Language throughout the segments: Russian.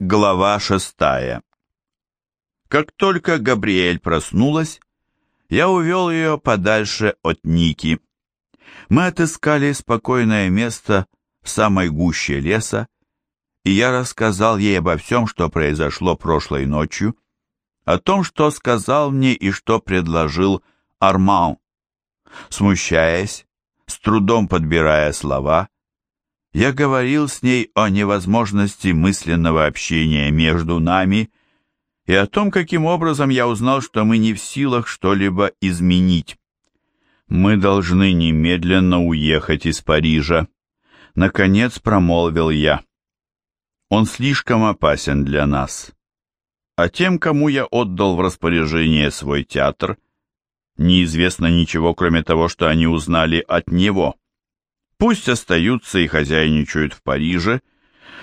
Глава шестая Как только Габриэль проснулась, я увел ее подальше от Ники. Мы отыскали спокойное место в самой гуще леса, и я рассказал ей обо всем, что произошло прошлой ночью, о том, что сказал мне и что предложил Арман. Смущаясь, с трудом подбирая слова, я говорил с ней о невозможности мысленного общения между нами и о том, каким образом я узнал, что мы не в силах что-либо изменить. «Мы должны немедленно уехать из Парижа», — наконец промолвил я. «Он слишком опасен для нас. А тем, кому я отдал в распоряжение свой театр, неизвестно ничего, кроме того, что они узнали от него». Пусть остаются и хозяйничают в Париже,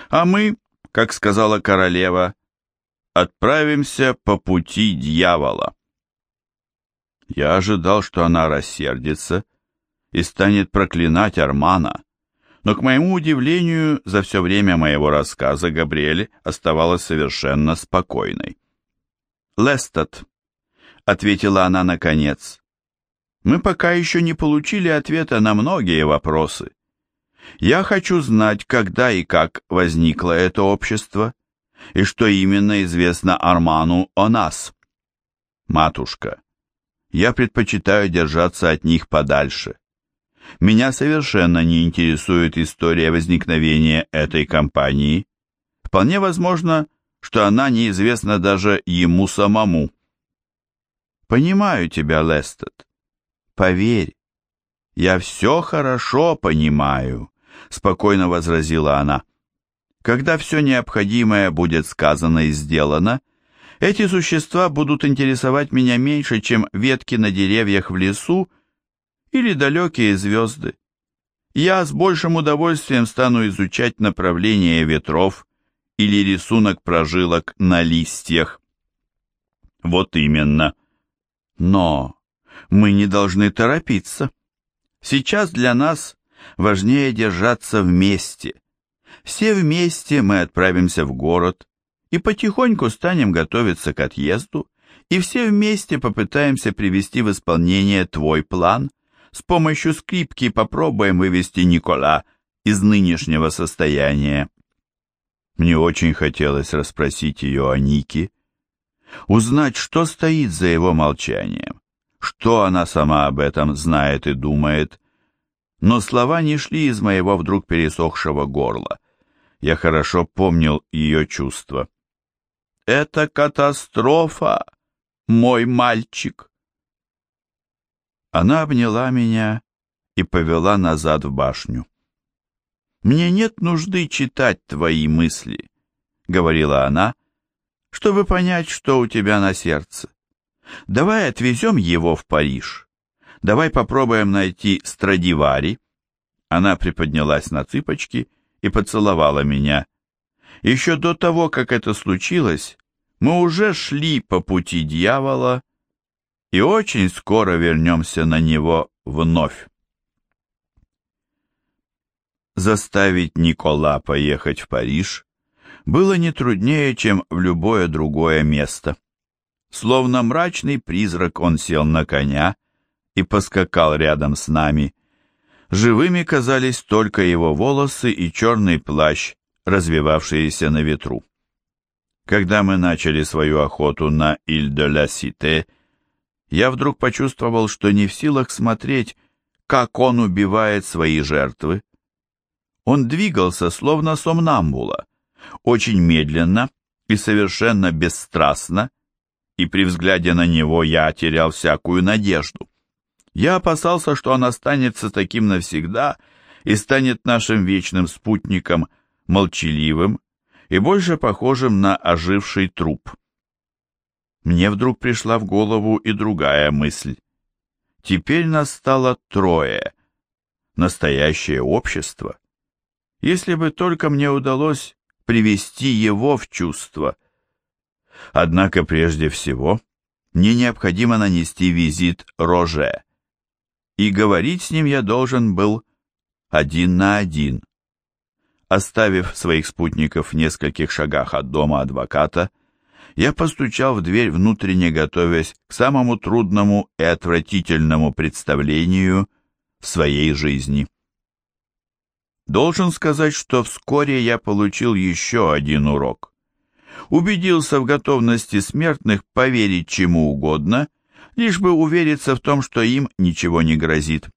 а мы, как сказала королева, отправимся по пути дьявола. Я ожидал, что она рассердится и станет проклинать Армана, но, к моему удивлению, за все время моего рассказа Габриэль оставалась совершенно спокойной. «Лестед», — ответила она наконец, мы пока еще не получили ответа на многие вопросы. Я хочу знать, когда и как возникло это общество, и что именно известно Арману о нас. Матушка, я предпочитаю держаться от них подальше. Меня совершенно не интересует история возникновения этой компании. Вполне возможно, что она неизвестна даже ему самому. Понимаю тебя, Лестед. Поверь, я все хорошо понимаю, спокойно возразила она. Когда все необходимое будет сказано и сделано, эти существа будут интересовать меня меньше, чем ветки на деревьях в лесу или далекие звезды. Я с большим удовольствием стану изучать направление ветров или рисунок прожилок на листьях. Вот именно. Но мы не должны торопиться. Сейчас для нас важнее держаться вместе. Все вместе мы отправимся в город и потихоньку станем готовиться к отъезду, и все вместе попытаемся привести в исполнение твой план. С помощью скрипки попробуем вывести Никола из нынешнего состояния. Мне очень хотелось расспросить ее о Нике, узнать, что стоит за его молчанием что она сама об этом знает и думает. Но слова не шли из моего вдруг пересохшего горла. Я хорошо помнил ее чувства. «Это катастрофа, мой мальчик!» Она обняла меня и повела назад в башню. «Мне нет нужды читать твои мысли», — говорила она, — «чтобы понять, что у тебя на сердце. Давай отвезем его в Париж. Давай попробуем найти Страдивари. Она приподнялась на цыпочки и поцеловала меня. Еще до того, как это случилось, мы уже шли по пути дьявола и очень скоро вернемся на него вновь. Заставить Никола поехать в Париж было не труднее, чем в любое другое место. Словно мрачный призрак он сел на коня и поскакал рядом с нами. Живыми казались только его волосы и черный плащ, развивавшиеся на ветру. Когда мы начали свою охоту на Иль-де-ла-Сите, я вдруг почувствовал, что не в силах смотреть, как он убивает свои жертвы. Он двигался, словно сомнамбула, очень медленно и совершенно бесстрастно, и при взгляде на него я терял всякую надежду. Я опасался, что он останется таким навсегда и станет нашим вечным спутником, молчаливым и больше похожим на оживший труп. Мне вдруг пришла в голову и другая мысль. Теперь нас стало трое. Настоящее общество. Если бы только мне удалось привести его в чувство — Однако прежде всего мне необходимо нанести визит Роже. И говорить с ним я должен был один на один. Оставив своих спутников в нескольких шагах от дома адвоката, я постучал в дверь, внутренне готовясь к самому трудному и отвратительному представлению в своей жизни. Должен сказать, что вскоре я получил еще один урок. Убедился в готовности смертных поверить чему угодно, лишь бы увериться в том, что им ничего не грозит.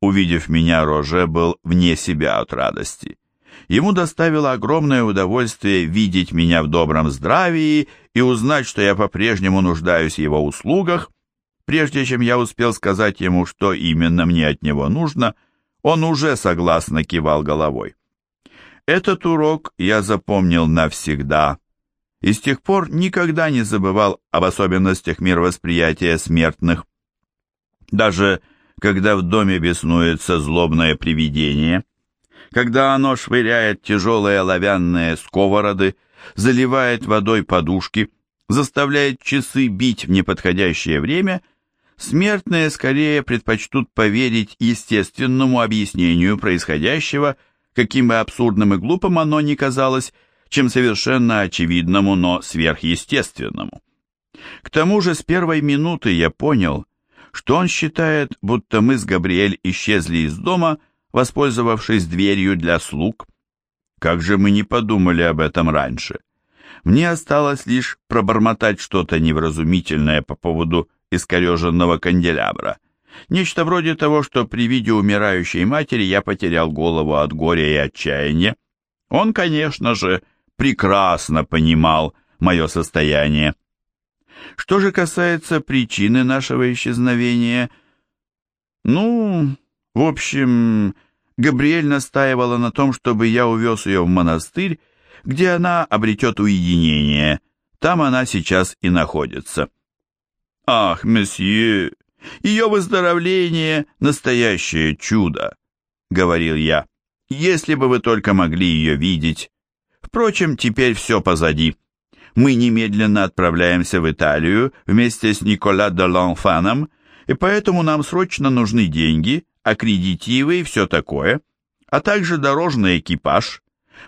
Увидев меня, Роже был вне себя от радости. Ему доставило огромное удовольствие видеть меня в добром здравии и узнать, что я по-прежнему нуждаюсь в его услугах. Прежде чем я успел сказать ему, что именно мне от него нужно, он уже согласно кивал головой. Этот урок я запомнил навсегда и с тех пор никогда не забывал об особенностях мировосприятия смертных. Даже когда в доме беснуется злобное привидение, когда оно швыряет тяжелые оловянные сковороды, заливает водой подушки, заставляет часы бить в неподходящее время, смертные скорее предпочтут поверить естественному объяснению происходящего, каким бы абсурдным и глупым оно ни казалось, чем совершенно очевидному, но сверхъестественному. К тому же с первой минуты я понял, что он считает, будто мы с Габриэль исчезли из дома, воспользовавшись дверью для слуг. Как же мы не подумали об этом раньше? Мне осталось лишь пробормотать что-то невразумительное по поводу искореженного канделябра. Нечто вроде того, что при виде умирающей матери я потерял голову от горя и отчаяния. Он, конечно же, прекрасно понимал мое состояние. Что же касается причины нашего исчезновения, ну, в общем, Габриэль настаивала на том, чтобы я увез ее в монастырь, где она обретет уединение. Там она сейчас и находится. Ах, месье, ее выздоровление — настоящее чудо, — говорил я. Если бы вы только могли ее видеть. Впрочем, теперь все позади мы немедленно отправляемся в Италию вместе с Никола де Ланфаном, и поэтому нам срочно нужны деньги, аккредитивы и все такое, а также дорожный экипаж,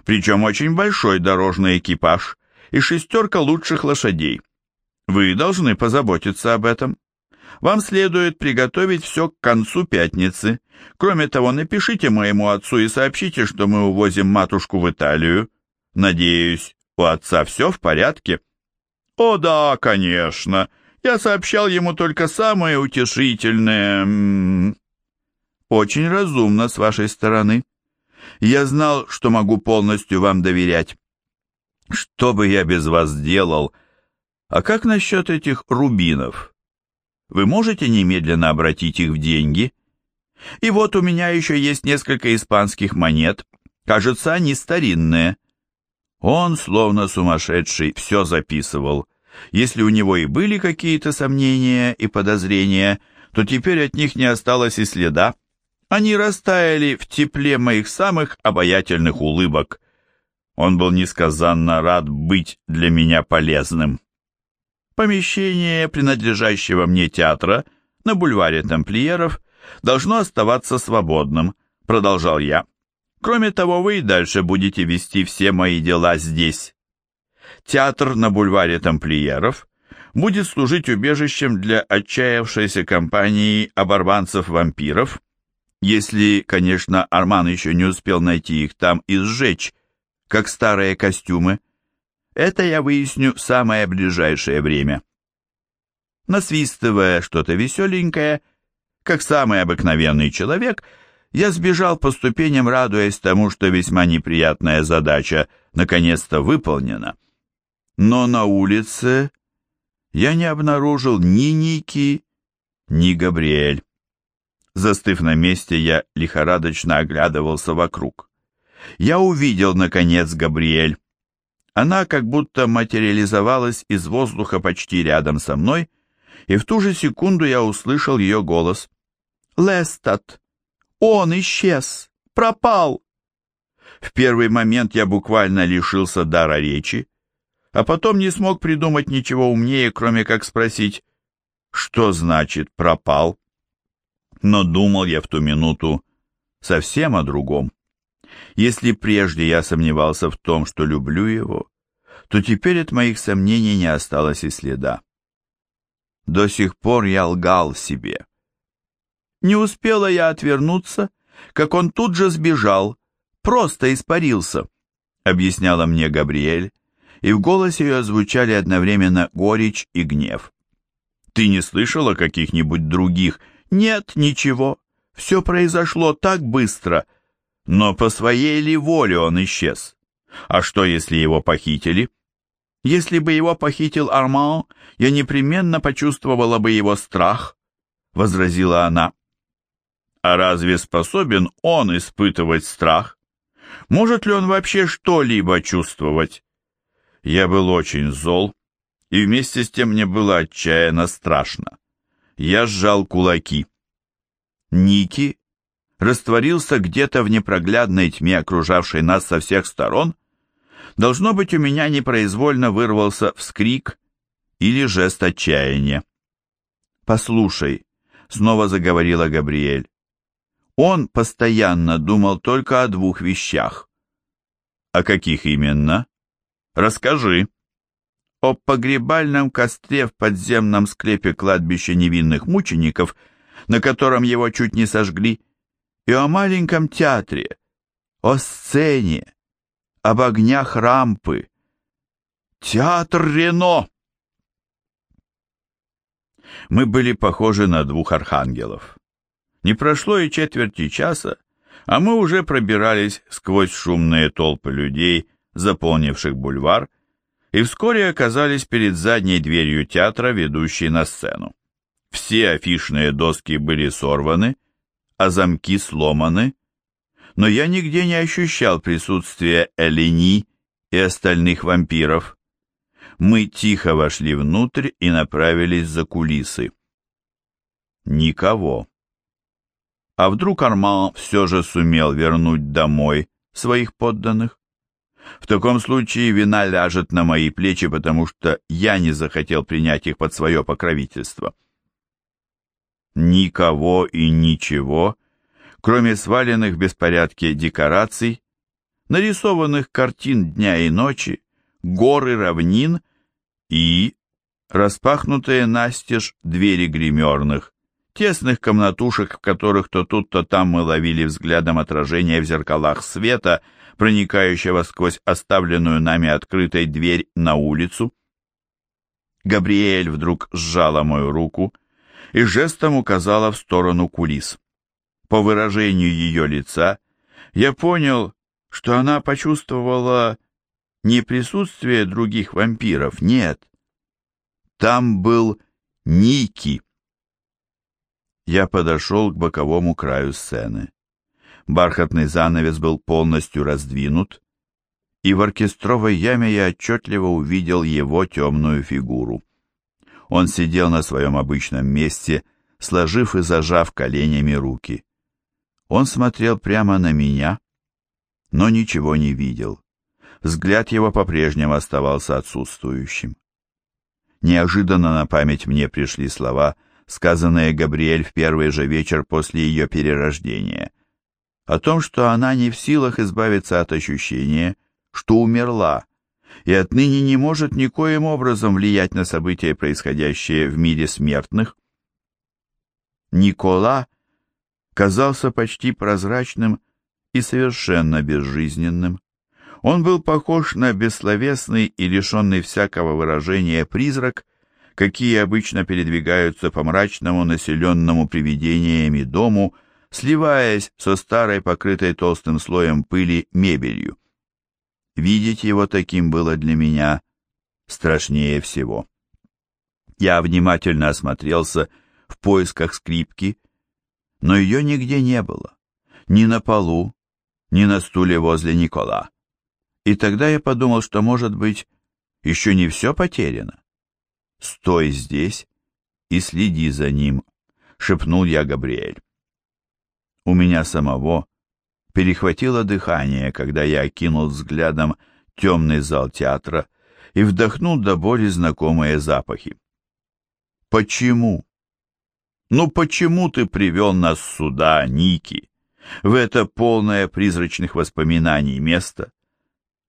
причем очень большой дорожный экипаж, и шестерка лучших лошадей. Вы должны позаботиться об этом. Вам следует приготовить все к концу пятницы. Кроме того, напишите моему отцу и сообщите, что мы увозим матушку в Италию. Надеюсь, у отца все в порядке? О да, конечно. Я сообщал ему только самое утешительное. Очень разумно с вашей стороны. Я знал, что могу полностью вам доверять. Что бы я без вас делал? А как насчет этих рубинов? Вы можете немедленно обратить их в деньги? И вот у меня еще есть несколько испанских монет. Кажется, они старинные. Он, словно сумасшедший, все записывал. Если у него и были какие-то сомнения и подозрения, то теперь от них не осталось и следа. Они растаяли в тепле моих самых обаятельных улыбок. Он был несказанно рад быть для меня полезным. Помещение принадлежащего мне театра на бульваре Тамплиеров должно оставаться свободным, продолжал я. Кроме того, вы и дальше будете вести все мои дела здесь. Театр на бульваре Тамплиеров будет служить убежищем для отчаявшейся компании оборванцев-вампиров, если, конечно, Арман еще не успел найти их там и сжечь, как старые костюмы. Это я выясню в самое ближайшее время. Насвистывая что-то веселенькое, как самый обыкновенный человек – я сбежал по ступеням, радуясь тому, что весьма неприятная задача наконец-то выполнена. Но на улице я не обнаружил ни Ники, ни Габриэль. Застыв на месте, я лихорадочно оглядывался вокруг. Я увидел, наконец, Габриэль. Она как будто материализовалась из воздуха почти рядом со мной, и в ту же секунду я услышал ее голос. «Лестат!» Он исчез, пропал. В первый момент я буквально лишился дара речи, а потом не смог придумать ничего умнее, кроме как спросить, что значит пропал. Но думал я в ту минуту совсем о другом. Если прежде я сомневался в том, что люблю его, то теперь от моих сомнений не осталось и следа. До сих пор я лгал себе. Не успела я отвернуться, как он тут же сбежал, просто испарился, объясняла мне Габриэль, и в голосе ее звучали одновременно горечь и гнев. Ты не слышала каких-нибудь других? Нет, ничего. Все произошло так быстро. Но по своей ли воле он исчез? А что, если его похитили? Если бы его похитил Арман, я непременно почувствовала бы его страх, — возразила она. А разве способен он испытывать страх? Может ли он вообще что-либо чувствовать? Я был очень зол, и вместе с тем мне было отчаянно страшно. Я сжал кулаки. Ники растворился где-то в непроглядной тьме, окружавшей нас со всех сторон. Должно быть, у меня непроизвольно вырвался вскрик или жест отчаяния. «Послушай», — снова заговорила Габриэль, — «он постоянно думал только о двух вещах». «О каких именно?» Расскажи. О погребальном костре в подземном склепе кладбища невинных мучеников, на котором его чуть не сожгли, и о маленьком театре, о сцене, об огнях рампы. Театр Рено! Мы были похожи на двух архангелов. Не прошло и четверти часа, а мы уже пробирались сквозь шумные толпы людей, заполнивших бульвар, и вскоре оказались перед задней дверью театра, ведущей на сцену. Все афишные доски были сорваны, а замки сломаны, но я нигде не ощущал присутствия Элени и остальных вампиров. Мы тихо вошли внутрь и направились за кулисы. Никого. А вдруг Арман все же сумел вернуть домой своих подданных? В таком случае вина ляжет на мои плечи, потому что я не захотел принять их под свое покровительство. Никого и ничего, кроме сваленных в беспорядке декораций, нарисованных картин дня и ночи, горы равнин и распахнутые настежь двери гримерных, тесных комнатушек, в которых то тут, то там мы ловили взглядом отражения в зеркалах света — проникающего сквозь оставленную нами открытой дверь на улицу. Габриэль вдруг сжала мою руку и жестом указала в сторону кулис. По выражению ее лица я понял, что она почувствовала не присутствие других вампиров, нет. Там был Ники. Я подошел к боковому краю сцены. Бархатный занавес был полностью раздвинут, и в оркестровой яме я отчетливо увидел его темную фигуру. Он сидел на своем обычном месте, сложив и зажав коленями руки. Он смотрел прямо на меня, но ничего не видел. Взгляд его по-прежнему оставался отсутствующим. Неожиданно на память мне пришли слова, сказанные Габриэль в первый же вечер после ее перерождения о том, что она не в силах избавиться от ощущения, что умерла, и отныне не может никоим образом влиять на события, происходящие в мире смертных. Никола казался почти прозрачным и совершенно безжизненным. Он был похож на бессловесный и лишенный всякого выражения призрак, какие обычно передвигаются по мрачному населенному привидениями дому, сливаясь со старой, покрытой толстым слоем пыли, мебелью. Видеть его таким было для меня страшнее всего. Я внимательно осмотрелся в поисках скрипки, но ее нигде не было, ни на полу, ни на стуле возле Никола. И тогда я подумал, что, может быть, еще не все потеряно. «Стой здесь и следи за ним», — шепнул я Габриэль. У меня самого перехватило дыхание, когда я окинул взглядом темный зал театра и вдохнул до боли знакомые запахи. «Почему? Ну почему ты привел нас сюда, Ники? в это полное призрачных воспоминаний место.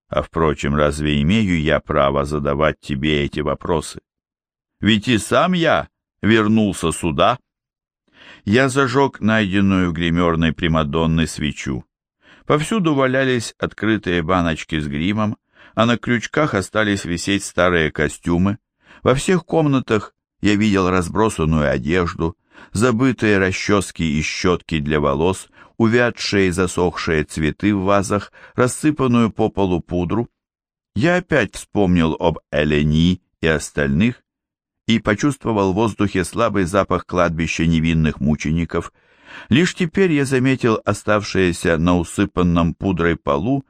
А впрочем, разве имею я право задавать тебе эти вопросы? Ведь и сам я вернулся сюда. Я зажег найденную гримерной Примадонной свечу. Повсюду валялись открытые баночки с гримом, а на крючках остались висеть старые костюмы. Во всех комнатах я видел разбросанную одежду, забытые расчески и щетки для волос, увядшие и засохшие цветы в вазах, рассыпанную по полу пудру. Я опять вспомнил об Элени и остальных и почувствовал в воздухе слабый запах кладбища невинных мучеников. Лишь теперь я заметил оставшиеся на усыпанном пудрой полу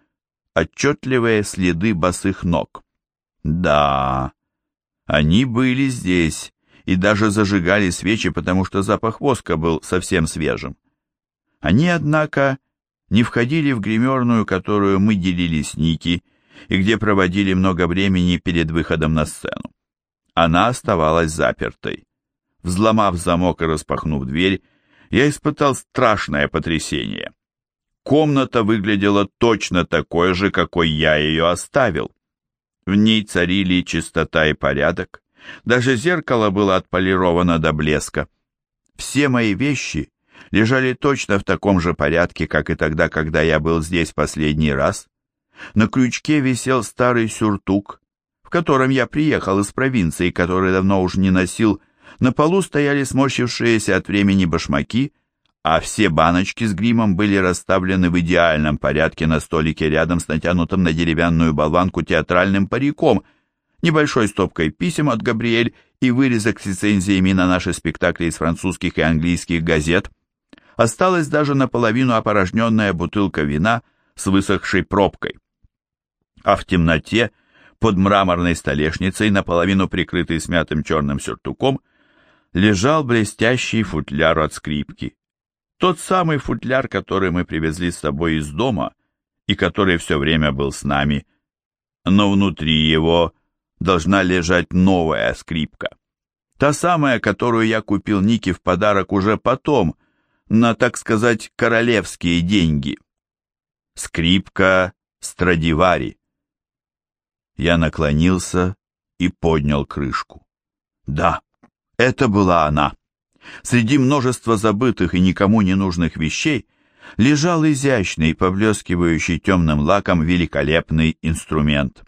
отчетливые следы босых ног. Да, они были здесь и даже зажигали свечи, потому что запах воска был совсем свежим. Они, однако, не входили в гримерную, которую мы делили с Ники, и где проводили много времени перед выходом на сцену. Она оставалась запертой. Взломав замок и распахнув дверь, я испытал страшное потрясение. Комната выглядела точно такой же, какой я ее оставил. В ней царили чистота и порядок. Даже зеркало было отполировано до блеска. Все мои вещи лежали точно в таком же порядке, как и тогда, когда я был здесь последний раз. На крючке висел старый сюртук, в котором я приехал из провинции, который давно уж не носил. На полу стояли сморщившиеся от времени башмаки, а все баночки с гримом были расставлены в идеальном порядке на столике рядом с натянутым на деревянную болванку театральным париком, небольшой стопкой писем от Габриэль и вырезок с лицензиями на наши спектакли из французских и английских газет. Осталась даже наполовину опорожненная бутылка вина с высохшей пробкой. А в темноте, под мраморной столешницей, наполовину прикрытый смятым черным сюртуком, лежал блестящий футляр от скрипки. Тот самый футляр, который мы привезли с собой из дома и который все время был с нами. Но внутри его должна лежать новая скрипка. Та самая, которую я купил Нике в подарок уже потом — на, так сказать, королевские деньги. Скрипка Страдивари. Я наклонился и поднял крышку. Да, это была она. Среди множества забытых и никому не нужных вещей лежал изящный, поблескивающий темным лаком великолепный инструмент.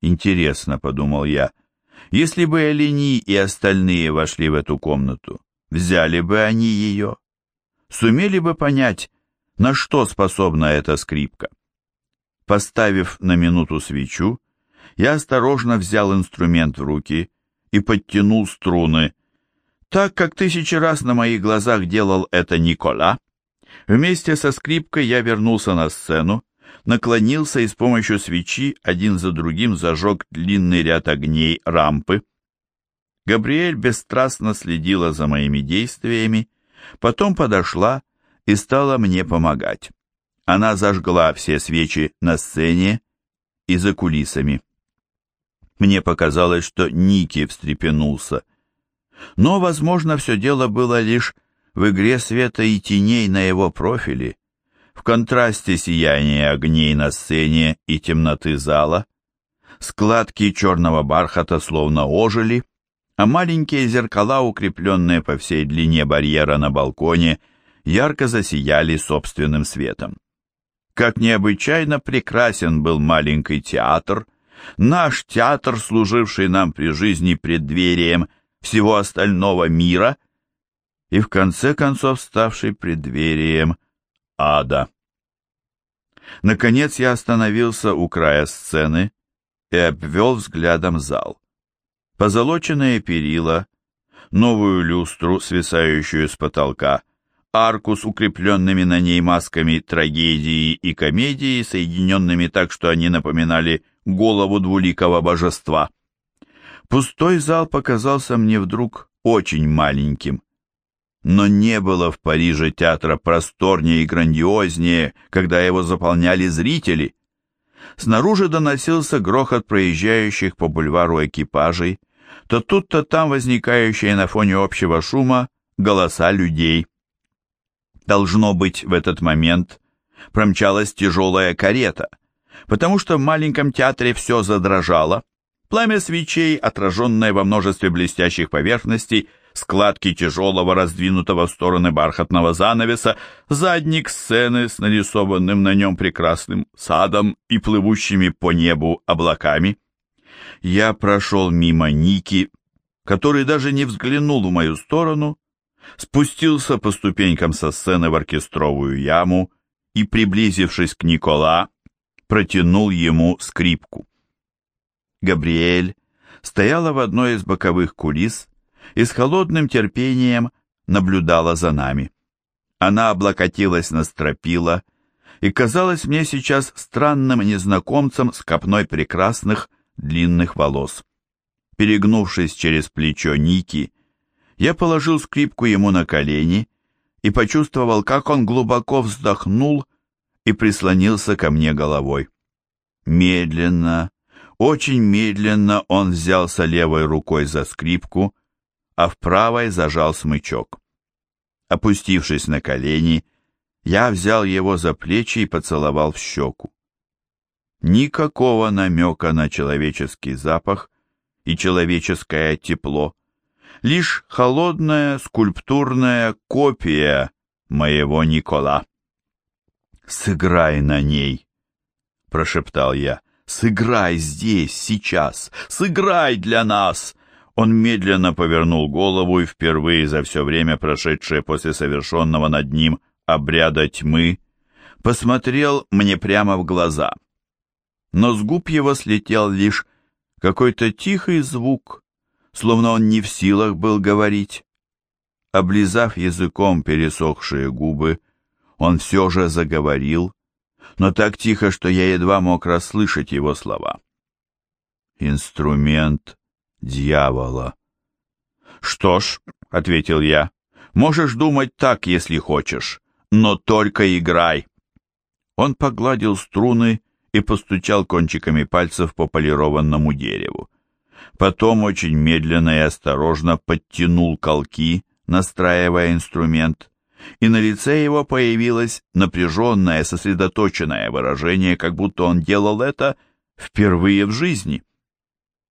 Интересно, подумал я, если бы Элени и остальные вошли в эту комнату, Взяли бы они ее? Сумели бы понять, на что способна эта скрипка? Поставив на минуту свечу, я осторожно взял инструмент в руки и подтянул струны, так как тысячи раз на моих глазах делал это Никола. Вместе со скрипкой я вернулся на сцену, наклонился и с помощью свечи один за другим зажег длинный ряд огней рампы. Габриэль бесстрастно следила за моими действиями, потом подошла и стала мне помогать. Она зажгла все свечи на сцене и за кулисами. Мне показалось, что Ники встрепенулся. Но, возможно, все дело было лишь в игре света и теней на его профиле, в контрасте сияния огней на сцене и темноты зала. Складки черного бархата словно ожили, а маленькие зеркала, укрепленные по всей длине барьера на балконе, ярко засияли собственным светом. Как необычайно прекрасен был маленький театр, наш театр, служивший нам при жизни преддверием всего остального мира и в конце концов ставший преддверием ада. Наконец я остановился у края сцены и обвел взглядом зал позолоченные перила, новую люстру, свисающую с потолка, арку с укрепленными на ней масками трагедии и комедии, соединенными так, что они напоминали голову двуликого божества. Пустой зал показался мне вдруг очень маленьким. Но не было в Париже театра просторнее и грандиознее, когда его заполняли зрители. Снаружи доносился грохот проезжающих по бульвару экипажей, то тут, то там возникающие на фоне общего шума голоса людей. Должно быть, в этот момент промчалась тяжелая карета, потому что в маленьком театре все задрожало. Пламя свечей, отраженное во множестве блестящих поверхностей, складки тяжелого раздвинутого в стороны бархатного занавеса, задник сцены с нарисованным на нем прекрасным садом и плывущими по небу облаками. Я прошел мимо Ники, который даже не взглянул в мою сторону, спустился по ступенькам со сцены в оркестровую яму и, приблизившись к Никола, протянул ему скрипку. Габриэль стояла в одной из боковых кулис и с холодным терпением наблюдала за нами. Она облокотилась на стропила и казалась мне сейчас странным незнакомцем с копной прекрасных длинных волос. Перегнувшись через плечо Ники, я положил скрипку ему на колени и почувствовал, как он глубоко вздохнул и прислонился ко мне головой. Медленно, очень медленно он взялся левой рукой за скрипку, а в правой зажал смычок. Опустившись на колени, я взял его за плечи и поцеловал в щеку. Никакого намека на человеческий запах и человеческое тепло, лишь холодная скульптурная копия моего Никола. «Сыграй на ней!» — прошептал я. «Сыграй здесь, сейчас! Сыграй для нас!» Он медленно повернул голову и впервые за все время, прошедшее после совершенного над ним обряда тьмы, посмотрел мне прямо в глаза. Но с губ его слетел лишь какой-то тихий звук, словно он не в силах был говорить. Облизав языком пересохшие губы, он все же заговорил, но так тихо, что я едва мог расслышать его слова. «Инструмент дьявола». «Что ж», — ответил я, — «можешь думать так, если хочешь, но только играй». Он погладил струны и постучал кончиками пальцев по полированному дереву. Потом очень медленно и осторожно подтянул колки, настраивая инструмент, и на лице его появилось напряженное, сосредоточенное выражение, как будто он делал это впервые в жизни.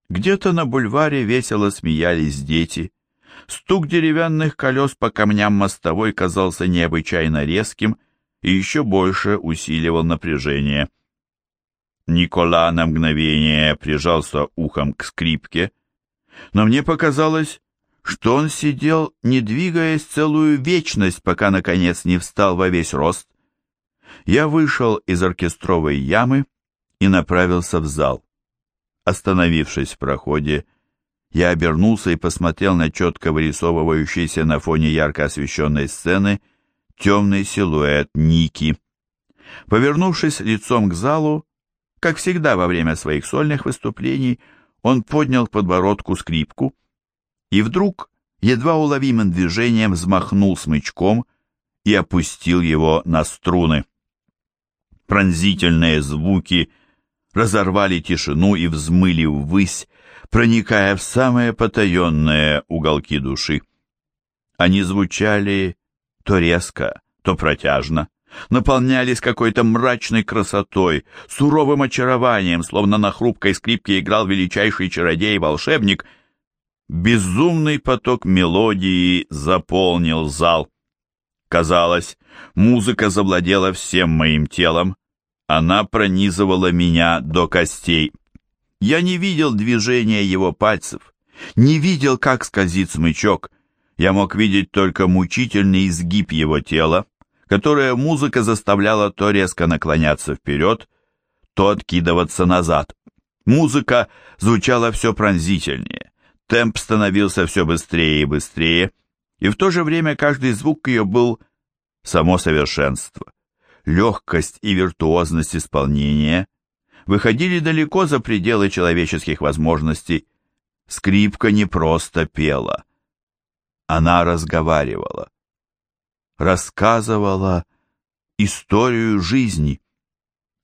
Где-то на бульваре весело смеялись дети. Стук деревянных колес по камням мостовой казался необычайно резким и еще больше усиливал напряжение. Никола на мгновение прижался ухом к скрипке, но мне показалось, что он сидел, не двигаясь целую вечность, пока, наконец, не встал во весь рост. Я вышел из оркестровой ямы и направился в зал. Остановившись в проходе, я обернулся и посмотрел на четко вырисовывающийся на фоне ярко освещенной сцены темный силуэт Ники. Повернувшись лицом к залу, как всегда во время своих сольных выступлений, он поднял подбородку скрипку и вдруг едва уловимым движением взмахнул смычком и опустил его на струны. Пронзительные звуки разорвали тишину и взмыли ввысь, проникая в самые потаенные уголки души. Они звучали то резко, то протяжно, наполнялись какой-то мрачной красотой, суровым очарованием, словно на хрупкой скрипке играл величайший чародей и волшебник. Безумный поток мелодии заполнил зал. Казалось, музыка завладела всем моим телом. Она пронизывала меня до костей. Я не видел движения его пальцев, не видел, как скользит смычок. Я мог видеть только мучительный изгиб его тела, которое музыка заставляла то резко наклоняться вперед, то откидываться назад. Музыка звучала все пронзительнее, темп становился все быстрее и быстрее, и в то же время каждый звук ее был само совершенство. Легкость и виртуозность исполнения выходили далеко за пределы человеческих возможностей. Скрипка не просто пела, она разговаривала рассказывала историю жизни.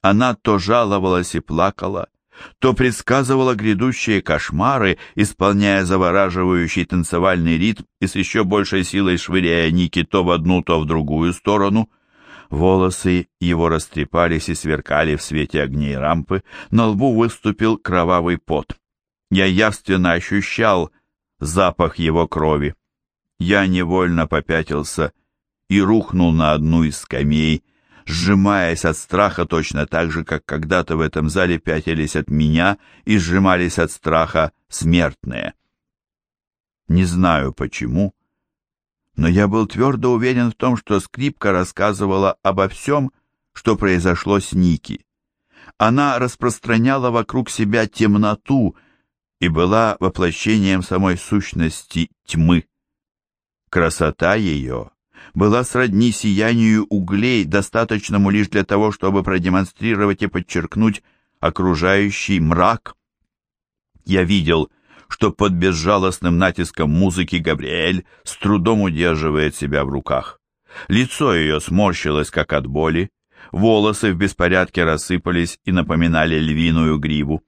Она то жаловалась и плакала, то предсказывала грядущие кошмары, исполняя завораживающий танцевальный ритм и с еще большей силой швыряя Ники то в одну, то в другую сторону. Волосы его растрепались и сверкали в свете огней рампы, на лбу выступил кровавый пот. Я явственно ощущал запах его крови. Я невольно попятился и рухнул на одну из скамей, сжимаясь от страха точно так же, как когда-то в этом зале пятились от меня и сжимались от страха смертные. Не знаю почему, но я был твердо уверен в том, что скрипка рассказывала обо всем, что произошло с Ники. Она распространяла вокруг себя темноту и была воплощением самой сущности тьмы. Красота ее была сродни сиянию углей, достаточному лишь для того, чтобы продемонстрировать и подчеркнуть окружающий мрак. Я видел, что под безжалостным натиском музыки Габриэль с трудом удерживает себя в руках. Лицо ее сморщилось, как от боли, волосы в беспорядке рассыпались и напоминали львиную гриву.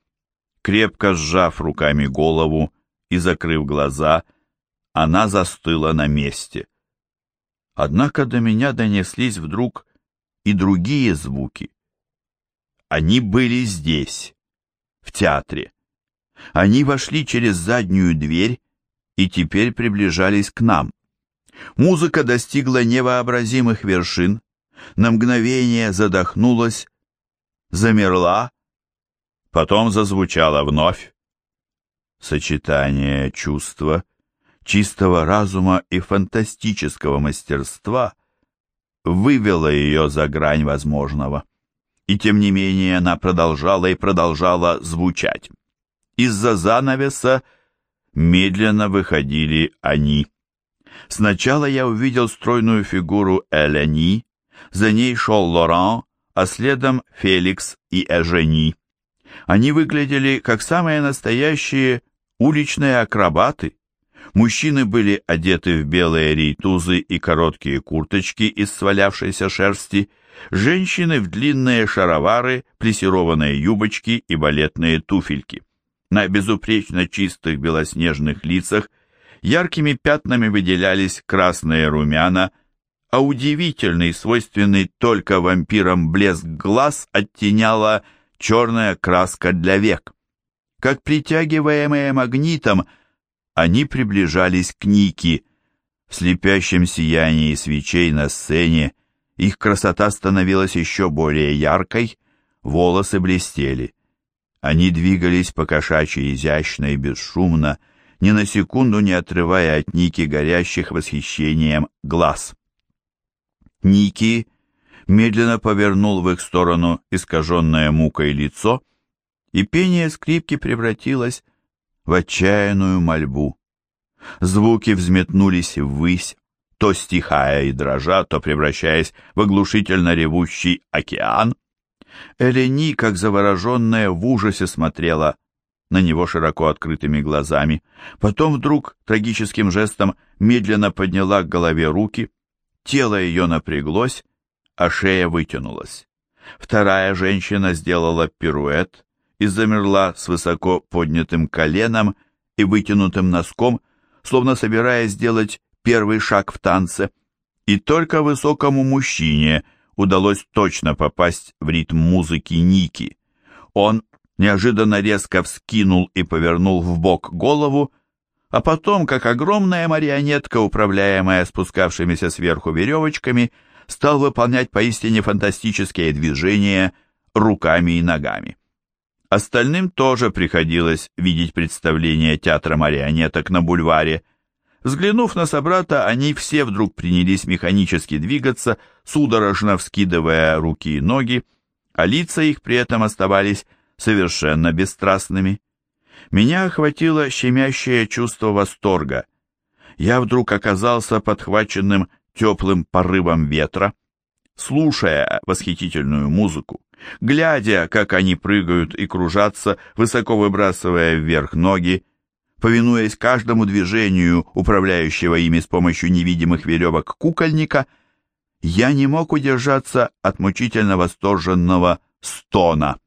Крепко сжав руками голову и закрыв глаза, она застыла на месте. Однако до меня донеслись вдруг и другие звуки. Они были здесь, в театре. Они вошли через заднюю дверь и теперь приближались к нам. Музыка достигла невообразимых вершин, на мгновение задохнулась, замерла, потом зазвучала вновь. Сочетание чувства чистого разума и фантастического мастерства вывело ее за грань возможного. И тем не менее она продолжала и продолжала звучать. Из-за занавеса медленно выходили они. Сначала я увидел стройную фигуру Элени, за ней шел Лоран, а следом Феликс и Эжени. Они выглядели как самые настоящие уличные акробаты. Мужчины были одеты в белые рейтузы и короткие курточки из свалявшейся шерсти, женщины в длинные шаровары, плессированные юбочки и балетные туфельки. На безупречно чистых белоснежных лицах яркими пятнами выделялись красные румяна, а удивительный, свойственный только вампирам блеск глаз оттеняла черная краска для век. Как притягиваемые магнитом – они приближались к Нике. В слепящем сиянии свечей на сцене их красота становилась еще более яркой, волосы блестели. Они двигались по кошачьи изящно и бесшумно, ни на секунду не отрывая от Ники горящих восхищением глаз. Ники медленно повернул в их сторону искаженное мукой лицо, и пение скрипки превратилось в отчаянную мольбу. Звуки взметнулись ввысь, то стихая и дрожа, то превращаясь в оглушительно ревущий океан. Элени, как завороженная, в ужасе смотрела на него широко открытыми глазами. Потом вдруг трагическим жестом медленно подняла к голове руки, тело ее напряглось, а шея вытянулась. Вторая женщина сделала пируэт, и замерла с высоко поднятым коленом и вытянутым носком, словно собираясь сделать первый шаг в танце. И только высокому мужчине удалось точно попасть в ритм музыки Ники. Он неожиданно резко вскинул и повернул в бок голову, а потом, как огромная марионетка, управляемая спускавшимися сверху веревочками, стал выполнять поистине фантастические движения руками и ногами. Остальным тоже приходилось видеть представление театра марионеток на бульваре. Взглянув на собрата, они все вдруг принялись механически двигаться, судорожно вскидывая руки и ноги, а лица их при этом оставались совершенно бесстрастными. Меня охватило щемящее чувство восторга. Я вдруг оказался подхваченным теплым порывом ветра, слушая восхитительную музыку глядя, как они прыгают и кружатся, высоко выбрасывая вверх ноги, повинуясь каждому движению управляющего ими с помощью невидимых веревок кукольника, я не мог удержаться от мучительно восторженного стона.